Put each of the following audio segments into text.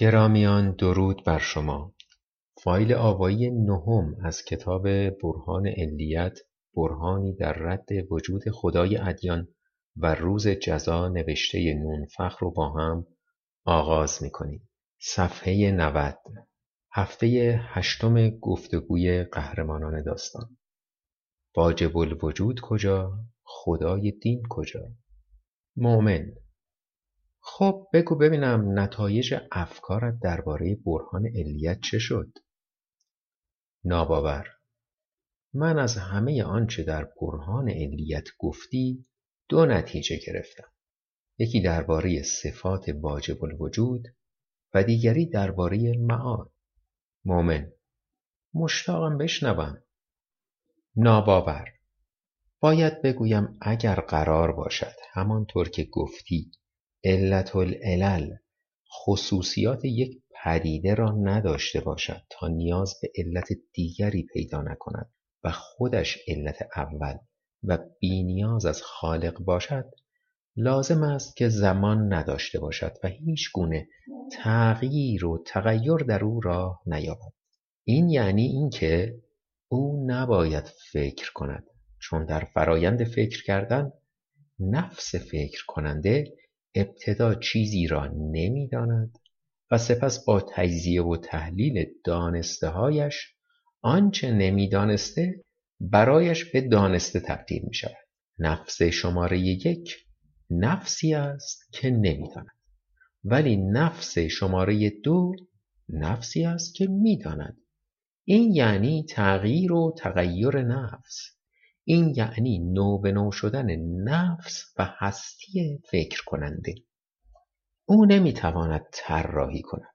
گرامیان درود بر شما. فایل آوایی نهم از کتاب برهان علیت برهانی در رد وجود خدای ادیان و روز جزا نوشته نونفخر رو با هم آغاز می‌کنیم. صفحه 90 هفته هشتم گفتگوی قهرمانان داستان. واجب الوجود کجا؟ خدای دین کجا؟ مؤمن. خب بگو ببینم نتایج افکارت درباره برهان علیت چه شد. ناباور. من از همه آنچه در برهان علیت گفتی دو نتیجه گرفتم. یکی درباره صفات واجب الوجود و دیگری درباره معاد مؤمن. مشتاقم بشنوم. ناباور. باید بگویم اگر قرار باشد همانطور که گفتی علت العلل خصوصیات یک پدیده را نداشته باشد تا نیاز به علت دیگری پیدا نکند و خودش علت اول و بینیاز از خالق باشد لازم است که زمان نداشته باشد و هیچ گونه تغییر و تغیر در او راه نیابد. این یعنی اینکه او نباید فکر کند چون در فرایند فکر کردن نفس فکر کننده ابتدا چیزی را نمی‌داند و سپس با تجزیه و تحلیل دانستههایش آنچه نمی‌دانسته برایش به دانسته تبدیل می شود. نفس شماره یک نفسی است که نمی‌داند ولی نفس شماره دو نفسی است که می‌داند این یعنی تغییر و تغییر نفس این یعنی نو به نو شدن نفس و هستی فکر کننده او نمی‌تواند طراحی کند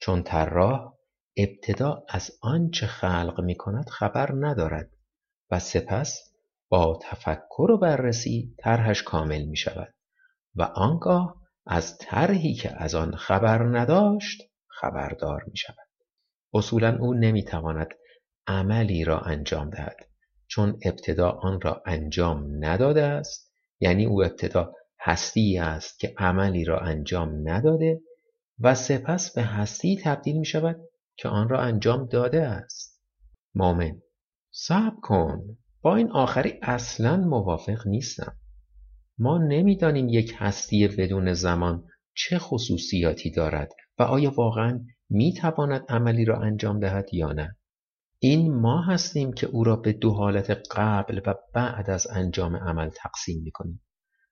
چون طراح ابتدا از آنچه خلق می کند خبر ندارد و سپس با تفکر و بررسی طرحش کامل می شود و آنگاه از طرحی که از آن خبر نداشت خبردار می شود اصولا او نمی‌تواند عملی را انجام دهد. چون ابتدا آن را انجام نداده است یعنی او ابتدا هستی است که عملی را انجام نداده و سپس به هستی تبدیل می شود که آن را انجام داده است. مؤمن صبر کن. با این آخری اصلا موافق نیستم. ما نمی‌دانیم یک هستی بدون زمان چه خصوصیاتی دارد و آیا واقعا می تواند عملی را انجام دهد یا نه. این ما هستیم که او را به دو حالت قبل و بعد از انجام عمل تقسیم می کنیم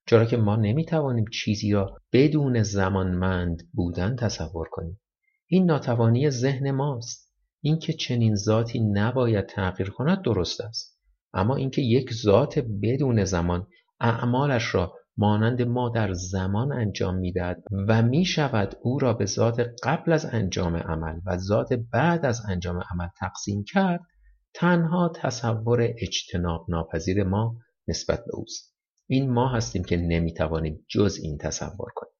چرا که ما نمی توانیم چیزی را بدون زمانمند بودن تصور کنیم. این ناتوانی ذهن ماست. اینکه چنین ذاتی نباید تغییر کند درست است. اما اینکه یک ذات بدون زمان اعمالش را مانند ما در زمان انجام می‌دهد و می شود او را به ذات قبل از انجام عمل و ذات بعد از انجام عمل تقسیم کرد تنها تصور اجتناب ناپذیر ما نسبت به اوست. این ما هستیم که نمی‌توانیم جز این تصور کنیم.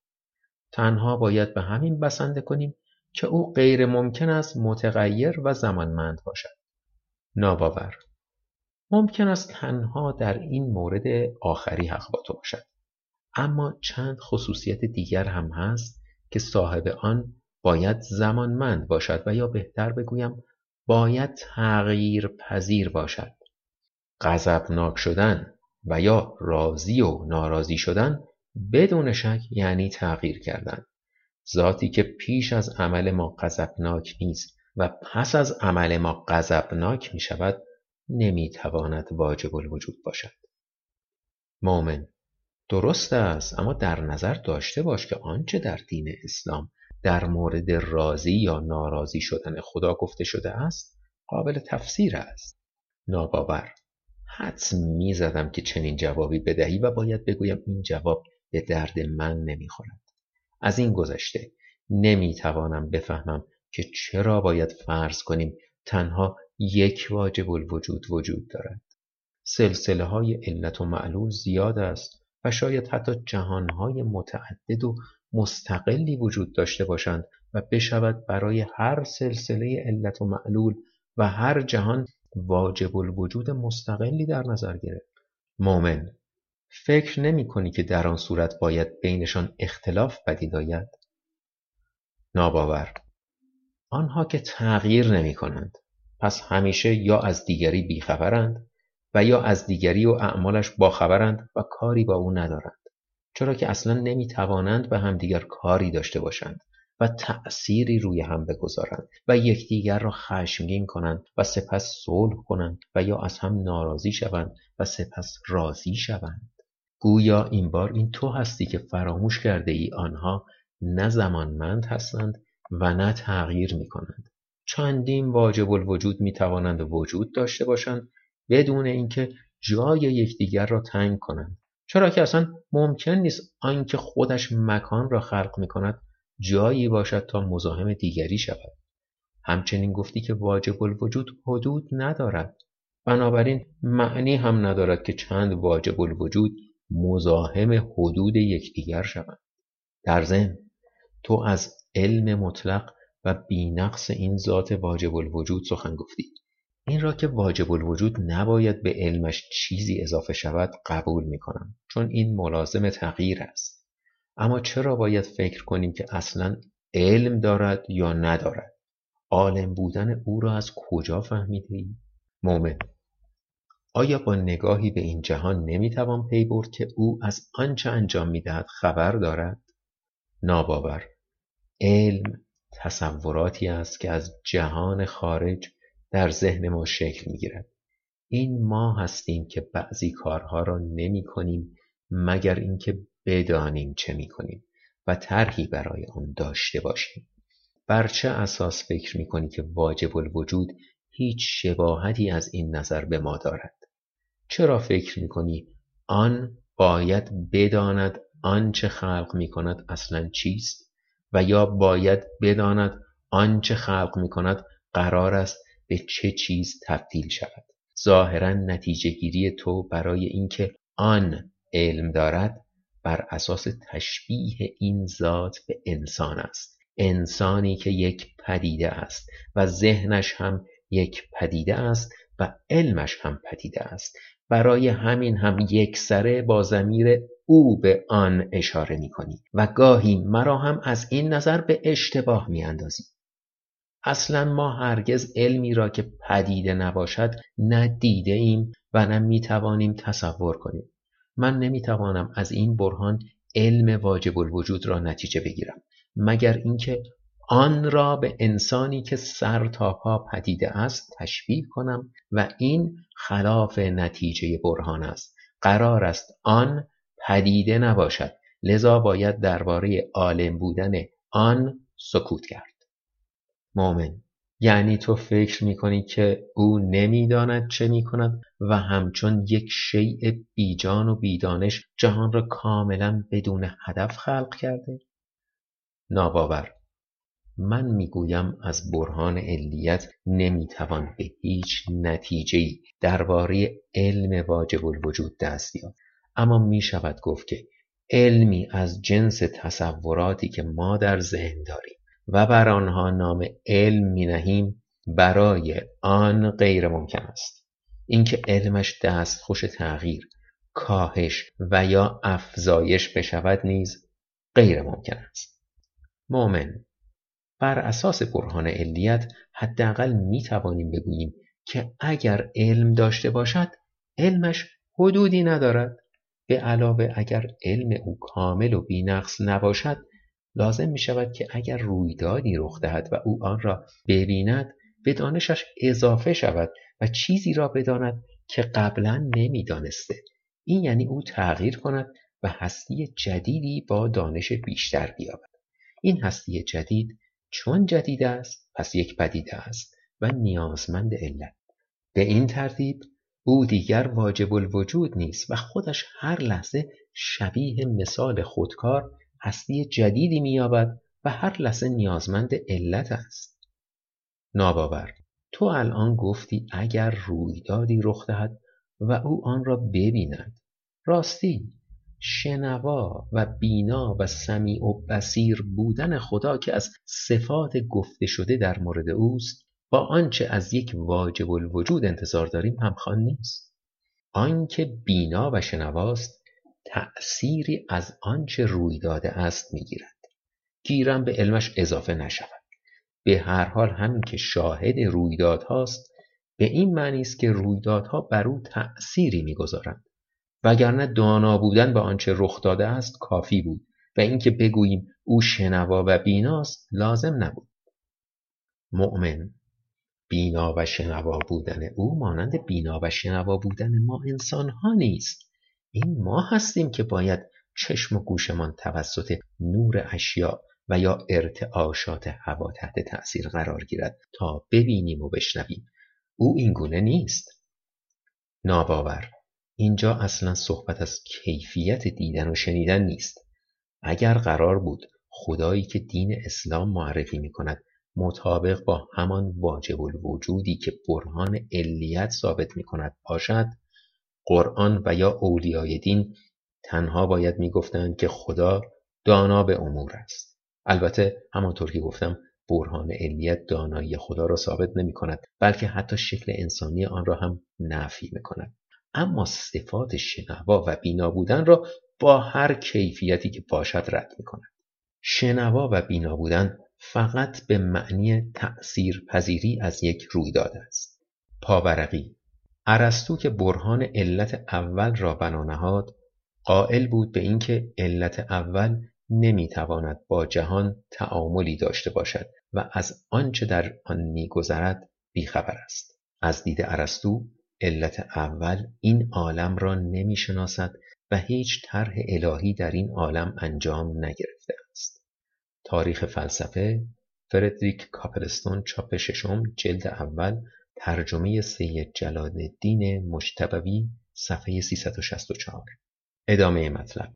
تنها باید به همین بسنده کنیم که او غیر ممکن است متغیر و زمانمند باشد. ناباور. ممکن است تنها در این مورد آخری حق با تو باشد. اما چند خصوصیت دیگر هم هست که صاحب آن باید زمانمند باشد و یا بهتر بگویم باید تغییر پذیر باشد. غضبناک شدن و یا راضی و ناراضی شدن بدون شک یعنی تغییر کردن. ذاتی که پیش از عمل ما غضبناک نیست و پس از عمل ما غضبناک می شود نمی تواند واجب الوجود باشد. مؤمن درست است اما در نظر داشته باش که آنچه در دین اسلام در مورد راضی یا ناراضی شدن خدا گفته شده است قابل تفسیر است. ناباور. حدس می‌زدم که چنین جوابی بدهی و باید بگویم این جواب به درد من نمی‌خورد. از این گذشته نمی‌توانم بفهمم که چرا باید فرض کنیم تنها یک واجب الوجود وجود دارد. سلسله های علت و معلول زیاد است. شاید حتی جهانهای متعدد و مستقلی وجود داشته باشند و بشود برای هر سلسله علت و معلول و هر جهان واجب الوجود مستقلی در نظر گرفت. مؤمن فکر نمی کنی که در آن صورت باید بینشان اختلاف پدید آید؟ ناباور. آنها که تغییر نمی کنند پس همیشه یا از دیگری بیخبرند و یا از دیگری و اعمالش باخبرند و کاری با او ندارند. چرا که اصلا نمی توانند به همدیگر کاری داشته باشند و تأثیری روی هم بگذارند و یکدیگر را خشمگین کنند و سپس صلح کنند و یا از هم ناراضی شوند و سپس راضی شوند. گویا این بار این تو هستی که فراموش کرده ای آنها نه زمانمند هستند و نه تغییر می کنند چندین واجب الوجود می توانند وجود داشته باشند بدون اینکه جای یکدیگر را تنگ کنند. چرا که اصلا ممکن نیست آنکه خودش مکان را خلق می کند جایی باشد تا مزاحم دیگری شود. همچنین گفتی که واجب الوجود حدود ندارد. بنابراین معنی هم ندارد که چند واجب الوجود مزاحم حدود یکدیگر شوند در ضمن تو از علم مطلق و بینقص این ذات واجب الوجود سخن گفتی. این را که واجب الوجود نباید به علمش چیزی اضافه شود قبول می کنم چون این ملازم تغییر است. اما چرا باید فکر کنیم که اصلا علم دارد یا ندارد؟ عالم بودن او را از کجا فهمیده ای؟ مومن آیا با نگاهی به این جهان نمی‌توان پی برد که او از آنچه انجام می‌دهد خبر دارد؟ ناباور علم تصوراتی است که از جهان خارج در ذهن ما شکل می‌گیرد. این ما هستیم که بعضی کارها را نمی کنیم مگر اینکه بدانیم چه می کنیم و طرحی برای آن داشته باشیم. بر چه اساس فکر می کنی که واجب الوجود هیچ شباهتی از این نظر به ما دارد؟ چرا فکر می کنی آن باید بداند آنچه خلق می کند اصلا چیست؟ و یا باید بداند آنچه خلق می کند قرار است به چه چیز تبدیل شود. ظاهرا نتیجه گیری تو برای اینکه آن علم دارد بر اساس تشبیه این ذات به انسان است. انسانی که یک پدیده است و ذهنش هم یک پدیده است و علمش هم پدیده است. برای همین هم یک سره با زمیر او به آن اشاره می کنی و گاهی مرا هم از این نظر به اشتباه می اندازی. اصلا ما هرگز علمی را که پدیده نباشد نه دیده ایم و نه می توانیم تصور کنیم. من نمی توانم از این برهان علم واجب الوجود را نتیجه بگیرم. مگر اینکه آن را به انسانی که سر تا پا پدیده است تشبیه کنم و این خلاف نتیجه برهان است. قرار است آن پدیده نباشد. لذا باید درباره عالم بودن آن سکوت کرد. مؤمن. یعنی تو فکر می‌کنی که او نمی‌داند چه می‌کند و همچون یک شیء بیجان و بیدانش جهان را کاملا بدون هدف خلق کرده. ناباور. من می‌گویم از برهان علیت نمی‌توان به هیچ نتیجه درباره علم واجب الوجود دست یافت. اما می‌شود گفت که علمی از جنس تصوراتی که ما در ذهن داریم و بر آنها نام علم می نهیم برای آن غیر ممکن است. اینکه علمش دستخوش تغییر کاهش و یا افزایش بشود نیز غیر ممکن است. مؤمن بر اساس برهان علیت حداقل می توانیم بگوییم که اگر علم داشته باشد علمش حدودی ندارد. به علاوه اگر علم او کامل و بینقص نباشد لازم می شود که اگر رویدادی رخ دهد و او آن را ببیند به دانشش اضافه شود و چیزی را بداند که قبلا نمی‌دانسته. این یعنی او تغییر کند و هستی جدیدی با دانش بیشتر بیابد. این هستی جدید چون جدید است پس یک پدیده است و نیازمند علت. به این ترتیب او دیگر واجب الوجود نیست و خودش هر لحظه شبیه مثال خودکار هستی جدیدی مییابد و هر لحظه نیازمند علت است. ناباور تو الان گفتی اگر رویدادی رخ دهد و او آن را ببیند. راستی شنوا و بینا و سمیع و بسیر بودن خدا که از صفات گفته شده در مورد اوست با آنچه از یک واجب الوجود انتظار داریم همخوان نیست. آنکه بینا و شنواست تأثیری از آنچه روی داده است می‌گیرد. گیرم به علمش اضافه نشود. به هر حال همین که شاهد رویداد هاست به این معنی است که رویدادها بر او تأثیری می‌گذارند. وگرنه دانا بودن به آنچه رخ داده است کافی بود و اینکه بگوییم او شنوا و بیناست لازم نبود. مؤمن بینا و شنوا بودن او مانند بینا و شنوا بودن ما انسان ها نیست. این ما هستیم که باید چشم و گوشمان توسط نور اشیا و یا ارتعاشات هوا تحت تأثیر قرار گیرد تا ببینیم و بشنویم. او اینگونه نیست. ناباور. اینجا اصلا صحبت از کیفیت دیدن و شنیدن نیست. اگر قرار بود خدایی که دین اسلام معرفی می کند مطابق با همان واجب الوجودی که برهان علیت ثابت می کند باشد قرآن و یا اولیای دین تنها باید می‌گفتند که خدا دانا به امور است. البته همانطور که گفتم برهان علیت دانایی خدا را ثابت نمی کند بلکه حتی شکل انسانی آن را هم نفی می کند اما صفات شنوا و بینا بودن را با هر کیفیتی که باشد رد می کند شنوا و بینا بودن فقط به معنی تأثیر پذیری از یک رویداد است. پاورقی ارسطو که برهان علت اول را بنا نهاد قائل بود به اینکه علت اول نمی‌تواند با جهان تعاملی داشته باشد و از آنچه در آن میگذرد بیخبر است. از دید ارسطو علت اول این عالم را نمی‌شناسد و هیچ طرح الهی در این عالم انجام نگرفته است. تاریخ فلسفه فردریک کاپلستون چاپ ششم جلد اول ترجمه سید جلال الدین مجتبوی صفحه 364 ادامه مطلب.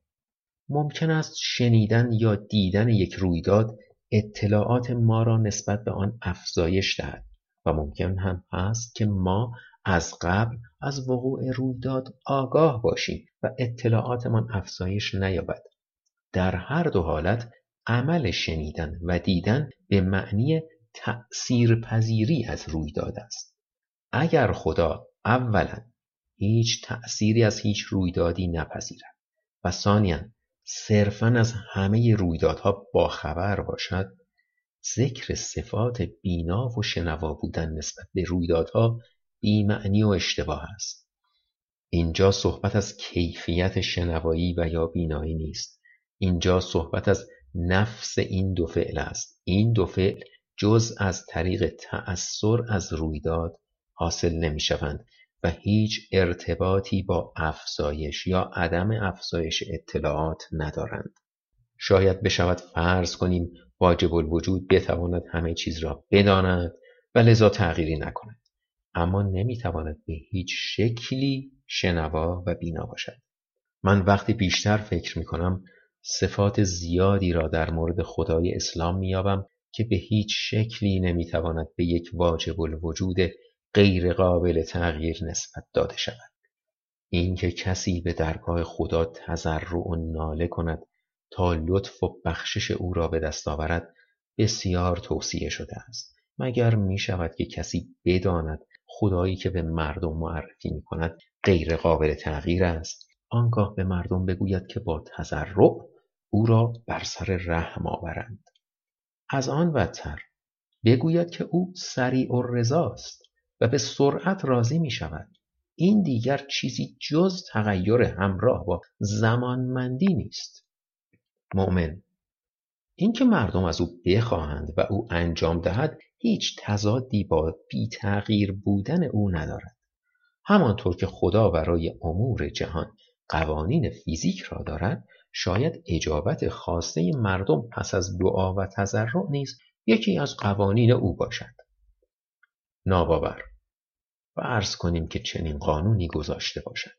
ممکن است شنیدن یا دیدن یک رویداد اطلاعات ما را نسبت به آن افزایش دهد و ممکن هم هست که ما از قبل از وقوع رویداد آگاه باشیم و اطلاعاتمان افزایش نیابد. در هر دو حالت عمل شنیدن و دیدن به معنی تأثیر پذیری از رویداد است. اگر خدا اولا هیچ تأثیری از هیچ رویدادی نپذیرد و ثانیا صرفا از همه رویدادها باخبر باشد ذکر صفات بینا و شنوا بودن نسبت به رویدادها بیمعنی و اشتباه است. اینجا صحبت از کیفیت شنوایی و یا بینایی نیست. اینجا صحبت از نفس این دو فعل است. این دو فعل جز از طریق تأثیر از رویداد حاصل نمی شوند و هیچ ارتباطی با افزایش یا عدم افزایش اطلاعات ندارند. شاید بشود فرض کنیم واجب الوجود بتواند همه چیز را بداند و لذا تغییری نکند اما نمی‌تواند به هیچ شکلی شنوا و بینا باشد من وقتی بیشتر فکر می کنم صفات زیادی را در مورد خدای اسلام میابم که به هیچ شکلی نمی‌تواند به یک واجب الوجود غیر قابل تغییر نسبت داده شود. اینکه کسی به درگاه خدا تضرع و ناله کند تا لطف و بخشش او را به دست آورد بسیار توصیه شده است. مگر می شود که کسی بداند خدایی که به مردم معرفی می کند غیر قابل تغییر است؟ آنگاه به مردم بگوید که با تضرع او را بر سر رحم آورند. از آن بدتر بگوید که او سریع و رضاست و به سرعت راضی می شود این دیگر چیزی جز تغییر همراه با زمانمندی نیست. مؤمن اینکه مردم از او بخواهند و او انجام دهد هیچ تضادی با بی تغییر بودن او ندارد. همانطور که خدا برای امور جهان قوانین فیزیک را دارد شاید اجابت خواسته مردم پس از دعا و تضرع نیز یکی از قوانین او باشد. ناباور و عرض کنیم که چنین قانونی گذاشته باشد.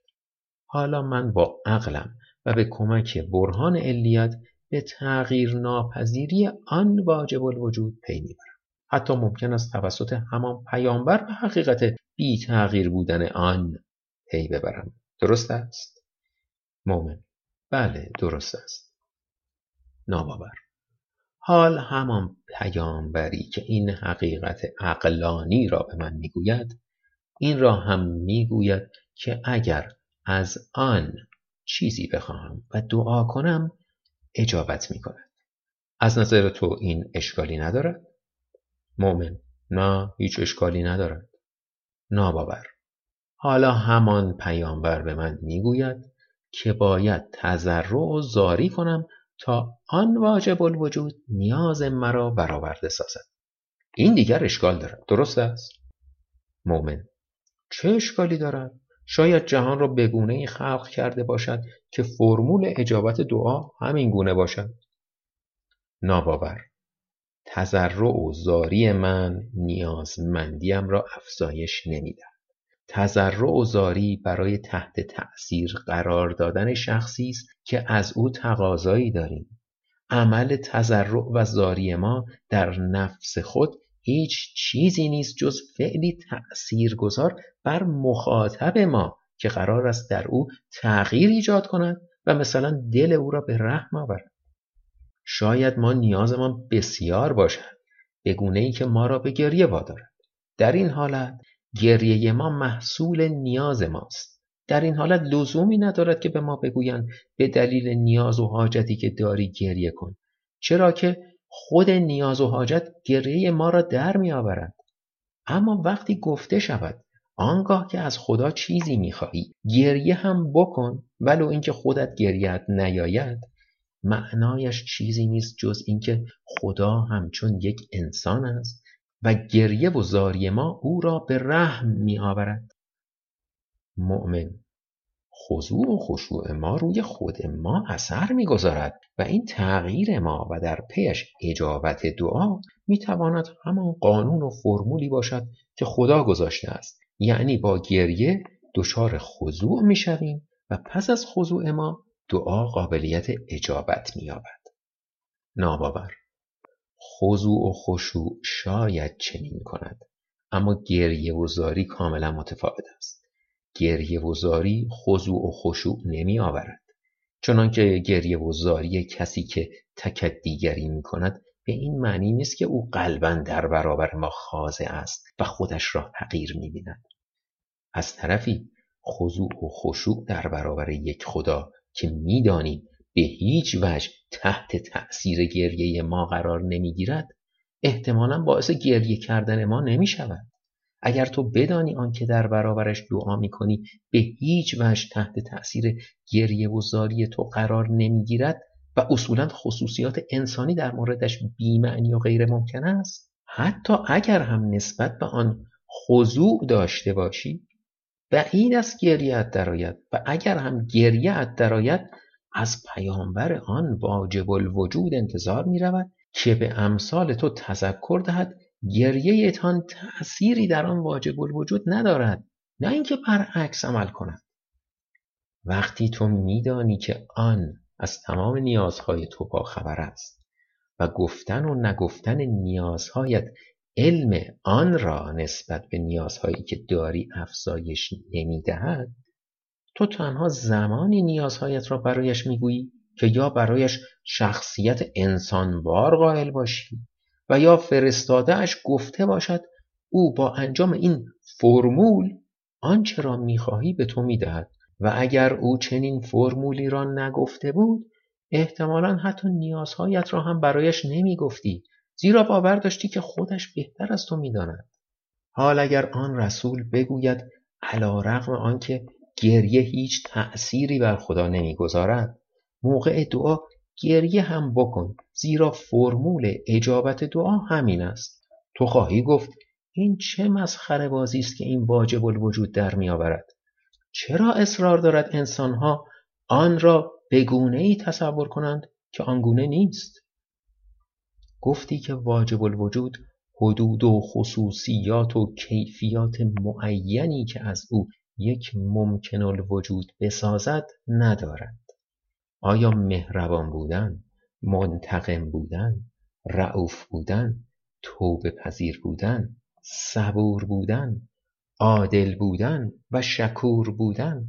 حالا من با عقلم و به کمک برهان علیت به تغییر ناپذیری آن واجب الوجود پی می‌برم. حتی ممکن است توسط همان پیامبر به حقیقت بی تغییر بودن آن پی ببرم. درست است؟ مؤمن. بله درست است. ناباور حال همان پیامبری که این حقیقت عقلانی را به من می‌گوید این را هم می‌گوید که اگر از آن چیزی بخواهم و دعا کنم اجابت می کند. از نظر تو این اشکالی ندارد؟ مؤمن نه هیچ اشکالی ندارد. ناباور. حالا همان پیامبر به من می‌گوید که باید تضرع و زاری کنم تا آن واجب الوجود نیاز مرا برآورده سازد. این دیگر اشکال دارد. درست است؟ مؤمن. چه اشکالی دارد؟ شاید جهان را به گونه خلق کرده باشد که فرمول اجابت دعا همین گونه باشد. ناباور. تضرع و زاری من نیازمندیم را افزایش نمی‌دهد. تضرع و زاری برای تحت تأثیر قرار دادن شخصی است که از او تقاضایی داریم. عمل تضرع و زاری ما در نفس خود هیچ چیزی نیست جز فعلی گذار بر مخاطب ما که قرار است در او تغییر ایجاد کند و مثلا دل او را به رحم آورد. شاید ما نیازمان بسیار باشد به گونه ای که ما را به گریه وادارد. در این حالت گریه ما محصول نیاز ماست. در این حالت لزومی ندارد که به ما بگویند به دلیل نیاز و حاجتی که داری گریه کن. چرا که خود نیاز و حاجت گریه ما را در. اما وقتی گفته شود آنگاه که از خدا چیزی می‌خواهی گریه هم بکن ولو اینکه خودت گریت نیاید معنایش چیزی نیست جز اینکه خدا همچون یک انسان است و گریه و زاری ما او را به رحم می آورد مؤمن خضوع و خشوع ما روی خود ما اثر می‌گذارد و این تغییر ما و در پیش اجابت دعا می‌تواند همان قانون و فرمولی باشد که خدا گذاشته است. یعنی با گریه دچار خضوع می‌شویم و پس از خضوع ما دعا قابلیت اجابت مییابد. ناباور. خضوع و خشوع شاید چنین کند اما گریه و زاری کاملا متفاوت است. گریه و زاری خضوع و خشوع نمی آورد چنانکه گریه و زاری کسی که تکت دیگری می کند به این معنی نیست که او قلبا در برابر ما خاضع است و خودش را حقیر می بیند. از طرفی خضوع و خشوع در برابر یک خدا که می‌دانیم به هیچ وجه تحت تأثیر گریه ما قرار نمی‌گیرد احتمالا باعث گریه کردن ما نمی شود. اگر تو بدانی آنکه در برابرش دعا می‌کنی به هیچ وجه تحت تأثیر گریه و زاری تو قرار نمی‌گیرد و اصولا خصوصیات انسانی در موردش بیمعنی و غیر ممکن است. حتی اگر هم نسبت به آن خضوع داشته باشی بعید است گریت درآید و اگر هم گریت درآید از پیامبر آن واجب الوجود انتظار می رود که به امثال تو تذکر دهد گریه تان تأثیری در آن واجب الوجود ندارد نه اینکه برعکس عمل کند. وقتی تو میدانی که آن از تمام نیازهای تو با خبر است و گفتن و نگفتن نیازهایت علم آن را نسبت به نیازهایی که داری افزایش نمی‌دهد تو تنها زمانی نیازهایت را برایش می‌گویی که یا برایش شخصیت انسانوار قائل باشی و یا فرستادهاش گفته باشد او با انجام این فرمول آنچه را می‌خواهی به تو می‌دهد. و اگر او چنین فرمولی را نگفته بود احتمالا حتی نیازهایت را هم برایش نمی‌گفتی. زیرا باور داشتی که خودش بهتر از تو می‌داند. حال اگر آن رسول بگوید علا رغم آنکه گریه هیچ تأثیری بر خدا نمی‌گذارد موقع دعا گریه هم بکن زیرا فرمول اجابت دعا همین است. تو خواهی گفت این چه مسخره بازی است که این واجب الوجود در میآورد چرا اصرار دارد انسانها آن را به گونه ای تصور کنند که آنگونه نیست؟ گفتی که واجب الوجود حدود و خصوصیات و کیفیات معینی که از او یک ممکن الوجود بسازد ندارد. آیا مهربان بودن منتقم بودن رعوف بودن توبه پذیر بودن صبور بودن عادل بودن و شکور بودن؟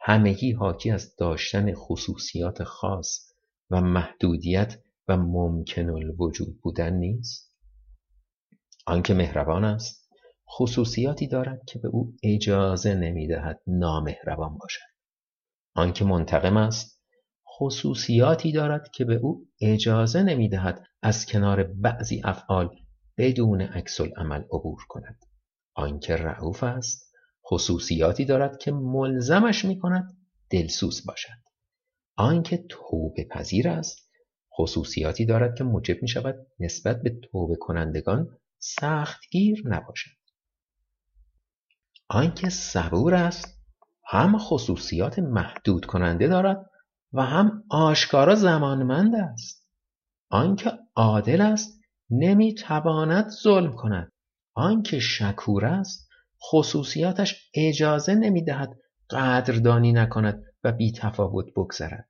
همگی حاکی از داشتن خصوصیات خاص و محدودیت و ممکن الوجود بودن نیست؟ آنکه مهربان است خصوصیاتی دارد که به او اجازه نمی‌دهد نامهربان باشد. آنکه منتقم است خصوصیاتی دارد که به او اجازه نمی‌دهد از کنار بعضی افعال بدون عکس عمل عبور کند. آنکه رعوف است خصوصیاتی دارد که ملزمش می کند دلسوز باشد. آنکه توبه پذیر است خصوصیاتی دارد که موجب می شود نسبت به توبه کنندگان سختگیر نباشد. آنکه صبور است هم خصوصیات محدود کننده دارد و هم آشکارا زمانمند است. آنکه عادل است نمی‌تواند ظلم کند. آنکه شکور است خصوصیاتش اجازه نمی‌دهد قدردانی نکند و بی تفاوت بگذرد.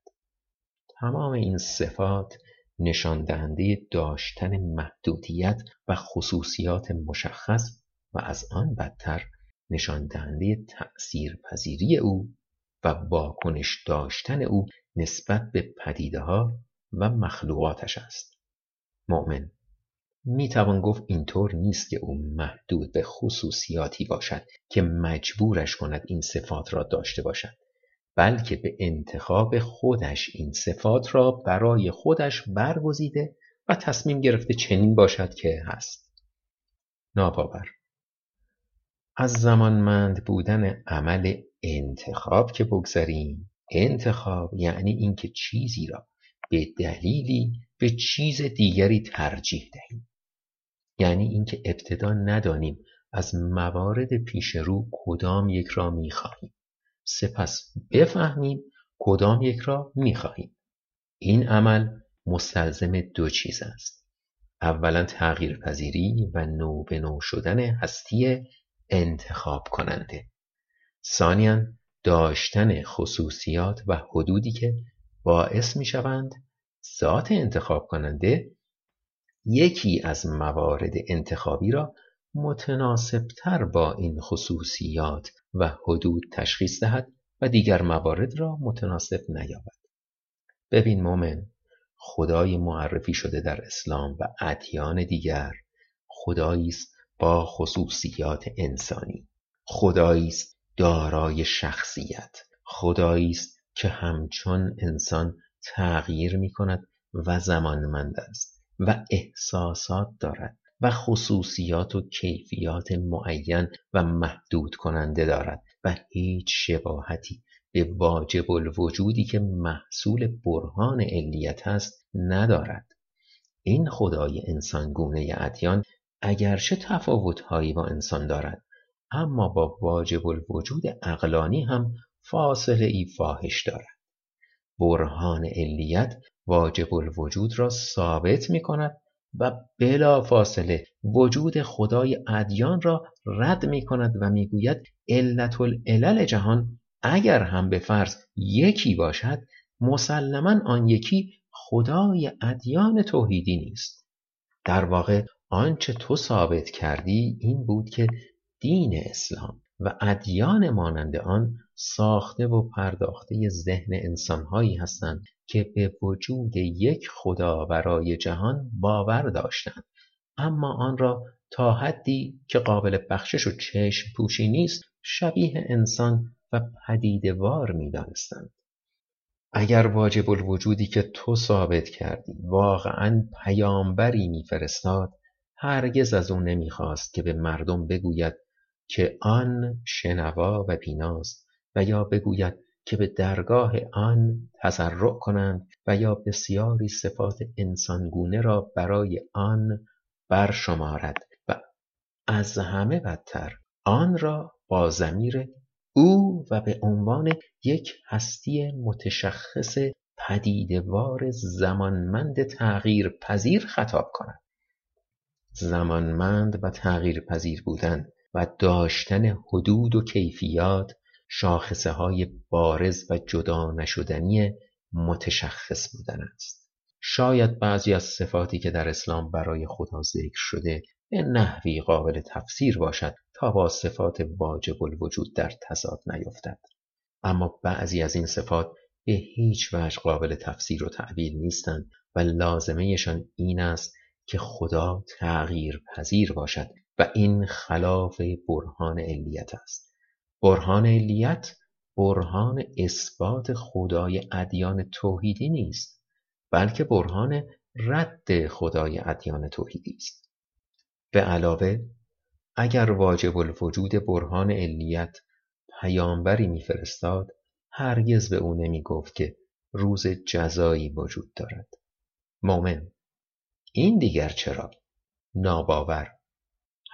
تمام این صفات نشان دهنده داشتن محدودیت و خصوصیات مشخص و از آن بدتر نشان دهنده تأثیر پذیری او و واکنش داشتن او نسبت به پدیده ها و مخلوقاتش است. مؤمن می توان گفت اینطور نیست که او محدود به خصوصیاتی باشد که مجبورش کند این صفات را داشته باشد بلکه به انتخاب خودش این صفات را برای خودش برگزیده و تصمیم گرفته چنین باشد که هست. ناباور. از زمانمند بودن عمل انتخاب که بگذریم انتخاب یعنی اینکه چیزی را به دلیلی به چیز دیگری ترجیح دهیم. یعنی اینکه ابتدا ندانیم از موارد پیش رو کدام یک را می‌خواهیم. سپس بفهمیم کدام یک را می‌خواهیم. این عمل مستلزم دو چیز است. اولا تغییر پذیری و نو به نو شدن هستی انتخاب کننده. ثانیا داشتن خصوصیات و حدودی که باعث می شوند ذات انتخاب کننده یکی از موارد انتخابی را متناسبتر با این خصوصیات و حدود تشخیص دهد و دیگر موارد را متناسب نیابد. ببین مومن خدای معرفی شده در اسلام و ادیان دیگر خدایی است با خصوصیات انسانی. خدایی است دارای شخصیت. خدایی است که همچون انسان تغییر می کند و زمانمند است و احساسات دارد و خصوصیات و کیفیات معین و محدود کننده دارد و هیچ شباهتی به واجب الوجودی که محصول برهان علیت است ندارد. این خدای انسانگونه ادیان اگرچه تفاوتهایی با انسان دارد اما با واجب الوجود اقلانی هم فاصله ای فاحش دارد. برهان علیت واجب الوجود را ثابت می کند و بلا فاصله وجود خدای ادیان را رد می کند و می‌گوید علت العلل جهان اگر هم به فرض یکی باشد مسلما آن یکی خدای ادیان توحیدی نیست. در واقع آنچه تو ثابت کردی این بود که دین اسلام و ادیان مانند آن ساخته و پرداخته ذهن انسانهایی هستند که به وجود یک خدا برای جهان باور داشتند اما آن را تا حدی که قابل بخشش و چشم پوشی نیست شبیه انسان و پدیدوار می دانستند. اگر واجب الوجودی که تو ثابت کردی واقعا پیامبری میفرستاد هرگز از او نمی‌خواست که به مردم بگوید که آن شنوا و بیناست و یا بگوید که به درگاه آن تضرع کنند و یا بسیاری صفات انسانگونه را برای آن برشمارد و از همه بدتر آن را با زمیر او و به عنوان یک هستی متشخص پدیدوار زمانمند تغییر پذیر خطاب کند زمانمند و تغییر پذیر بودن. و داشتن حدود و کیفیات شاخصه های بارز و جدا نشدنی متشخص بودن است. شاید بعضی از صفاتی که در اسلام برای خدا ذکر شده به نحوی قابل تفسیر باشد تا با صفات واجب الوجود در تضاد نیفتد. اما بعضی از این صفات به هیچ وجه قابل تفسیر و تعبیر نیستند و لازمهشان این است که خدا تغییر پذیر باشد و این خلاف برهان علیت است. برهان علیت برهان اثبات خدای ادیان توحیدی نیست بلکه برهان رد خدای ادیان توحیدی است. به علاوه اگر واجب الوجود برهان علیت پیامبری میفرستاد هرگز به او نمی گفت که روز جزایی وجود دارد. مؤمن این دیگر چرا؟ ناباور.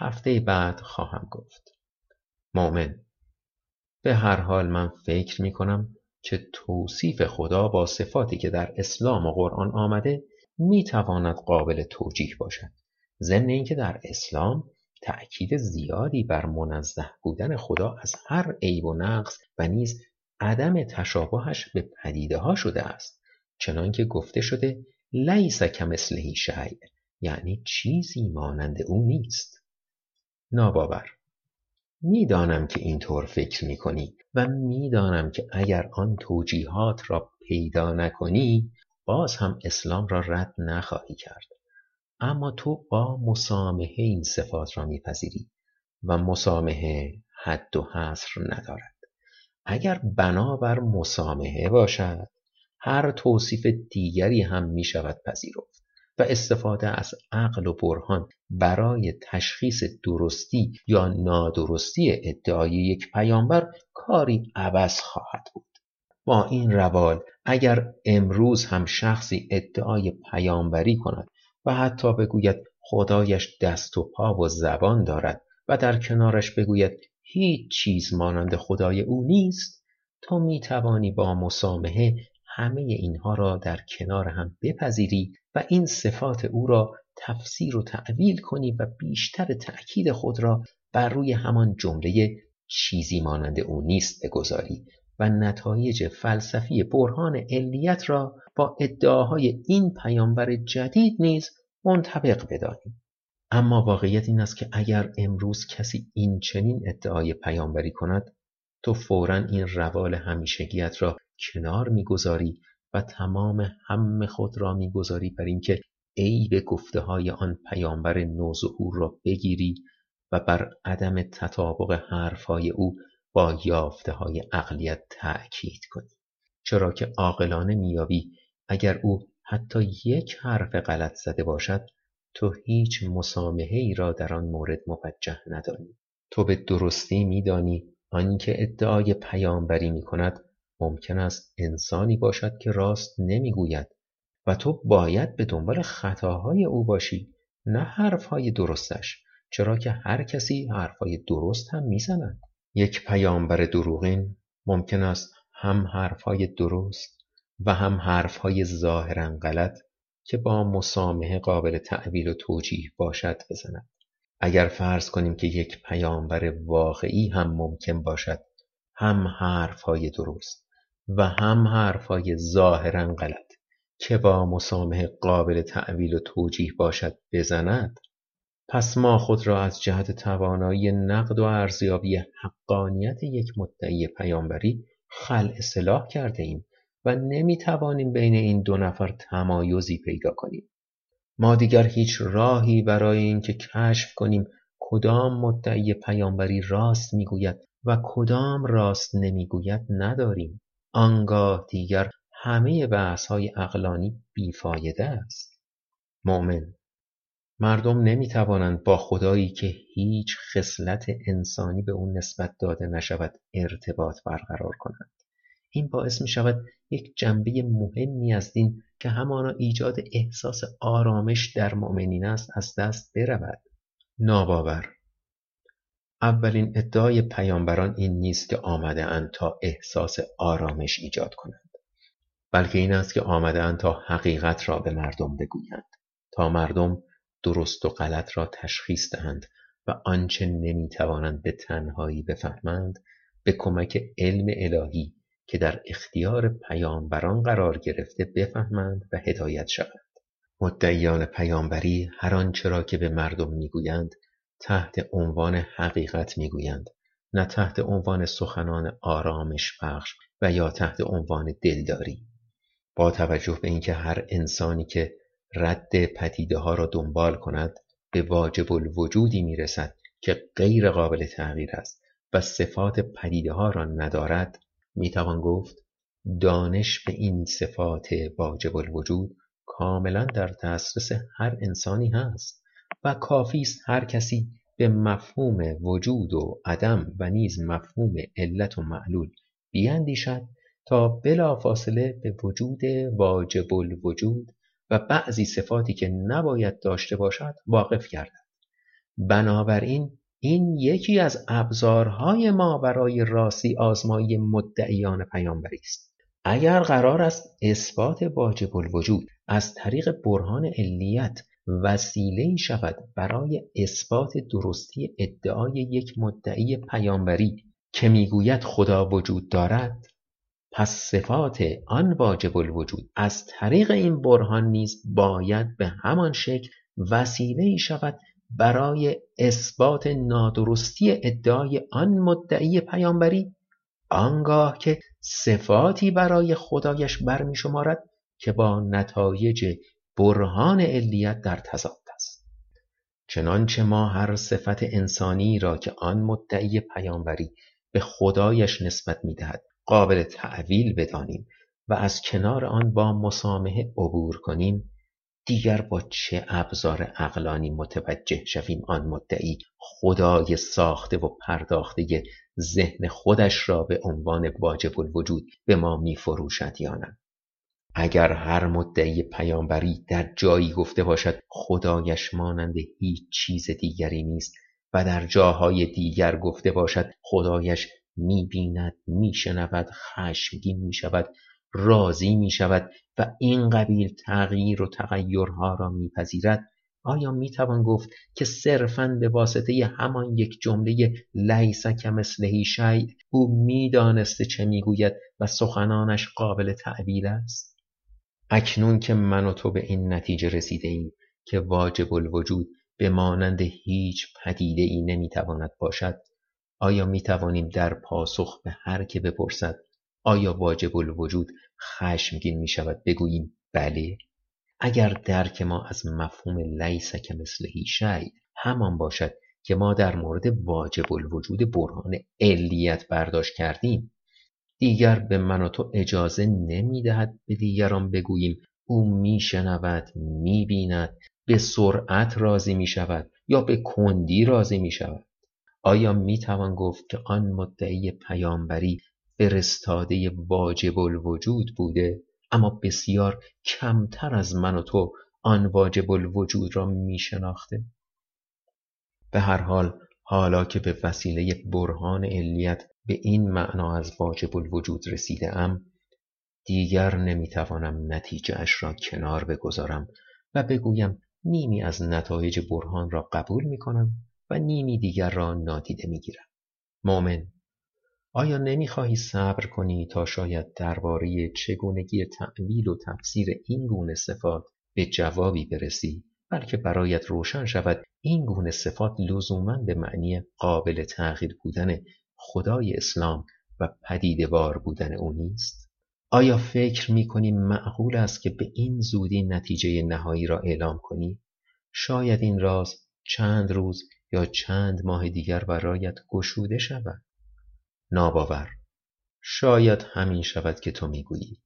هفته بعد خواهم گفت. مؤمن به هر حال من فکر می کنم که توصیف خدا با صفاتی که در اسلام و قرآن آمده می تواند قابل توجیه باشد. ضمن اینکه در اسلام تأکید زیادی بر منزه بودن خدا از هر عیب و نقص و نیز عدم تشابهش به پدیده ها شده است. چنانکه گفته شده لیس کمثله شیء یعنی چیزی مانند او نیست. ناباور. می‌دانم که اینطور فکر می‌کنی و می‌دانم که اگر آن توجیهات را پیدا نکنی باز هم اسلام را رد نخواهی کرد. اما تو با مسامحه این صفات را میپذیری و مسامحه حد و حصر ندارد. اگر بنابر مسامحه باشد هر توصیف دیگری هم می شود پذیرفت. و استفاده از عقل و برهان برای تشخیص درستی یا نادرستی ادعای یک پیامبر کاری عوض خواهد بود. با این روال اگر امروز هم شخصی ادعای پیامبری کند و حتی بگوید خدایش دست و پا و زبان دارد و در کنارش بگوید هیچ چیز مانند خدای او نیست تو می توانی با مسامحه همه اینها را در کنار هم بپذیری و این صفات او را تفسیر و تعویل کنی و بیشتر تأکید خود را بر روی همان جمله چیزی مانند او نیست بگذاری و نتایج فلسفی برهان علیت را با ادعاهای این پیامبر جدید نیز منطبق بدانیم اما واقعیت این است که اگر امروز کسی این چنین ادعای پیامبری کند تو فورا این روال همیشگیت را کنار می‌گذاری و تمام هم خود را می‌گذاری بر اینکه عیب گفته های آن پیامبر نوظهور را بگیری و بر عدم تطابق حرفهای او با یافته های عقلیت تأکید کنی. چرا که عاقلانه میابی اگر او حتی یک حرف غلط زده باشد تو هیچ مسامحه ای را در آن مورد موجه ندانی. تو به درستی میدانی آنکه ادعای پیامبری می کند ممکن است انسانی باشد که راست نمی‌گوید و تو باید به دنبال خطاهای او باشی نه حرفهای درستش چرا که هر کسی حرفهای درست هم می‌زند. یک پیامبر دروغین ممکن است هم حرفهای درست و هم حرفهای ظاهرا غلط که با مسامحه قابل تعویل و توجیه باشد بزند. اگر فرض کنیم که یک پیامبر واقعی هم ممکن باشد هم حرفهای درست و هم حرفهای ظاهرا غلط. که با مسامحه قابل تعویل و توجیه باشد بزند پس ما خود را از جهت توانایی نقد و ارزیابی حقانیت یک مدعی پیامبری خلع سلاح کرده ایم و نمی توانیم بین این دو نفر تمایزی پیدا کنیم. ما دیگر هیچ راهی برای اینکه کشف کنیم کدام مدعی پیامبری راست می‌گوید و کدام راست نمی‌گوید نداریم. آنگاه دیگر همه بحث های اقلانی بیفایده است. مؤمن مردم نمی توانند با خدایی که هیچ خصلت انسانی به اون نسبت داده نشود ارتباط برقرار کنند. این باعث می شود یک جنبه مهمی از دین که همانا ایجاد احساس آرامش در مؤمنین است از دست برود. ناباور اولین ادعای پیامبران این نیست که آمده اند تا احساس آرامش ایجاد کنند بلکه این است که آمده اند تا حقیقت را به مردم بگویند تا مردم درست و غلط را تشخیص دهند و آنچه نمی‌توانند به تنهایی بفهمند به کمک علم الهی که در اختیار پیامبران قرار گرفته بفهمند و هدایت شوند. مدعیان پیامبری هر آنچه را که به مردم می‌گویند تحت عنوان حقیقت می‌گویند. نه تحت عنوان سخنان آرامش بخش و یا تحت عنوان دلداری. با توجه به اینکه هر انسانی که رد پدیده ها را دنبال کند به واجب الوجودی می‌رسد که غیر قابل تغییر است و صفات پدیده ها را ندارد می‌توان گفت دانش به این صفات واجب الوجود کاملا در دسترس هر انسانی هست. و کافی است هر کسی به مفهوم وجود و عدم و نیز مفهوم علت و معلول بیاندیشد تا بلافاصله به وجود واجب الوجود و بعضی صفاتی که نباید داشته باشد واقف گردد. بنابراین این یکی از ابزارهای ما برای راستی آزمایی مدعیان پیامبری است. اگر قرار است اثبات واجب الوجود از طریق برهان علیت وسیله شود برای اثبات درستی ادعای یک مدعی پیامبری که می‌گوید خدا وجود دارد پس صفات آن واجب الوجود. از طریق این برهان نیز باید به همان شکل وسیله شود برای اثبات نادرستی ادعای آن مدعی پیامبری آنگاه که صفاتی برای خدایش برمی شمارد که با نتایج برهان علیت در تضاد است. چنانچه ما هر صفت انسانی را که آن مدعی پیامبری به خدایش نسبت می‌دهد قابل تعویل بدانیم و از کنار آن با مسامحه عبور کنیم دیگر با چه ابزار عقلانی متوجه شویم آن مدعی خدای ساخته و پرداخته ذهن خودش را به عنوان واجب الوجود به ما میفروشد یا نه؟ اگر هر مدعی پیامبری در جایی گفته باشد خدایش مانند هیچ چیز دیگری نیست و در جاهای دیگر گفته باشد خدایش می‌بیند میشنود خشمگین می‌شود راضی می‌شود و این قبیل تغییر و تغیرها را میپذیرد. آیا می‌توان گفت که صرفا به واسطه همان یک جمله لیس کمثله شیء او می‌دانسته چه می‌گوید و سخنانش قابل تعبیل است؟ اکنون که من و تو به این نتیجه رسیده ایم که واجب الوجود به مانند هیچ پدیده ای نمی‌تواند باشد آیا می توانیم در پاسخ به هر که بپرسد آیا واجب الوجود خشمگین می شود بگوییم بله؟ اگر درک ما از مفهوم لیس که مثل شی همان باشد که ما در مورد واجب الوجود برهان علیت برداشت کردیم دیگر به من و تو اجازه نمی دهد به دیگران بگوییم او می شنود می بیند به سرعت راضی می شود یا به کندی راضی می شود آیا می توان گفت که آن مدعی پیامبری فرستاده واجب الوجود بوده اما بسیار کمتر از من و تو آن واجب الوجود را می شناخته؟ به هر حال حالا که به وسیله برهان علیت به این معنا از واجب الوجود رسیده ام دیگر نمی‌توانم نتیجه اش را کنار بگذارم و بگویم نیمی از نتایج برهان را قبول می کنم و نیمی دیگر را نادیده می‌گیرم. مؤمن آیا نمی‌خواهی صبر کنی تا شاید درباره چگونگی تعویل و تفسیر این گونه صفات به جوابی برسی؟ بلکه برایت روشن شود این گونه صفات لزوما به معنی قابل تغییر بودن خدای اسلام و پدیدوار بودن او نیست. آیا فکر می کنی معقول است که به این زودی نتیجه نهایی را اعلام کنی؟ شاید این راز چند روز یا چند ماه دیگر برایت گشوده شود. ناباور. شاید همین شود که تو می‌گویی.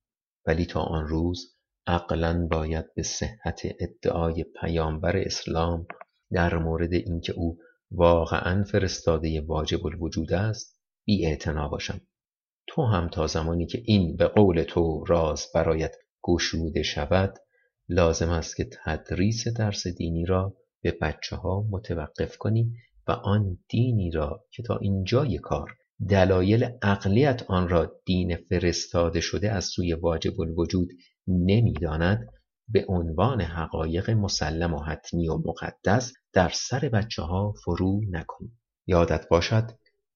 ولی تا آن روز عقلا باید به صحت ادعای پیامبر اسلام در مورد اینکه او واقعا فرستاده واجب الوجود است بی باشم. تو هم تا زمانی که این به قول تو راز برایت گشوده شود لازم است که تدریس درس دینی را به بچه ها متوقف کنی و آن دینی را که تا اینجای کار دلایل عقلیت آن را دین فرستاده شده از سوی واجب الوجود نمی‌داند به عنوان حقایق مسلم و حتمی و مقدس در سر بچه ها فرو نکنی یادت باشد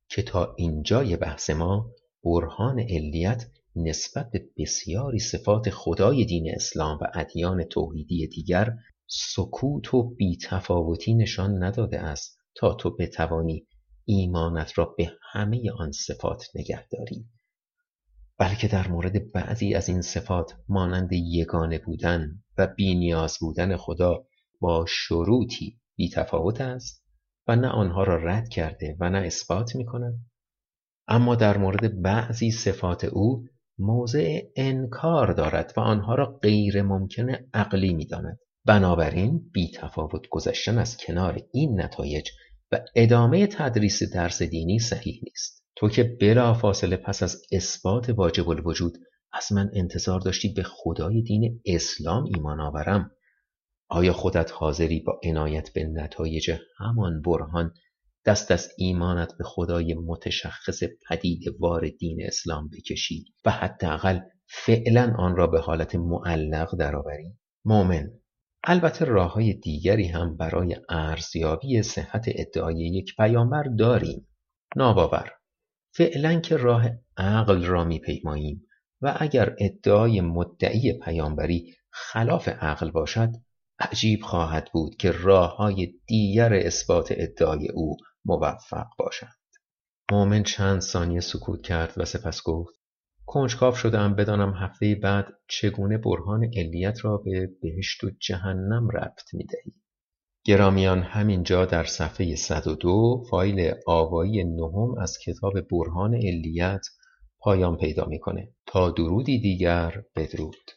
که تا اینجای بحث ما برهان علیت نسبت به بسیاری صفات خدای دین اسلام و ادیان توحیدی دیگر سکوت و بیتفاوتی نشان نداده است تا تو بتوانی ایمانت را به همه آن صفات نگهداری. بلکه در مورد بعضی از این صفات مانند یگانه بودن و بینیاز بودن خدا با شروطی بیتفاوت است و نه آنها را رد کرده و نه اثبات می کند اما در مورد بعضی صفات او موضع انکار دارد و آنها را غیر ممکن عقلی می داند. بنابراین بی تفاوت گذشتن از کنار این نتایج و ادامه تدریس درس دینی صحیح نیست. تو که بلا فاصله پس از اثبات واجب الوجود از من انتظار داشتی به خدای دین اسلام ایمان آورم. آیا خودت حاضری با عنایت به نتایج همان برهان دست از ایمانت به خدای متشخص پدید وار دین اسلام بکشی و حداقل فعلا آن را به حالت معلق درآوری؟ مؤمن البته راه های دیگری هم برای ارزیابی صحت ادعای یک پیامبر داریم. ناباور. فعلا که راه عقل را میپیماییم و اگر ادعای مدعی پیامبری خلاف عقل باشد عجیب خواهد بود که راه های دیگر اثبات ادعای او موفق باشند. مؤمن چند ثانیه سکوت کرد و سپس گفت کنجکاو شدم بدانم هفته بعد چگونه برهان علیت را به بهشت و جهنم ربط می‌دهی؟ گرامیان همینجا در صفحه 102 فایل آوایی نهم از کتاب برهان علیت پایان پیدا می‌کنه. تا درودی دیگر بدرود.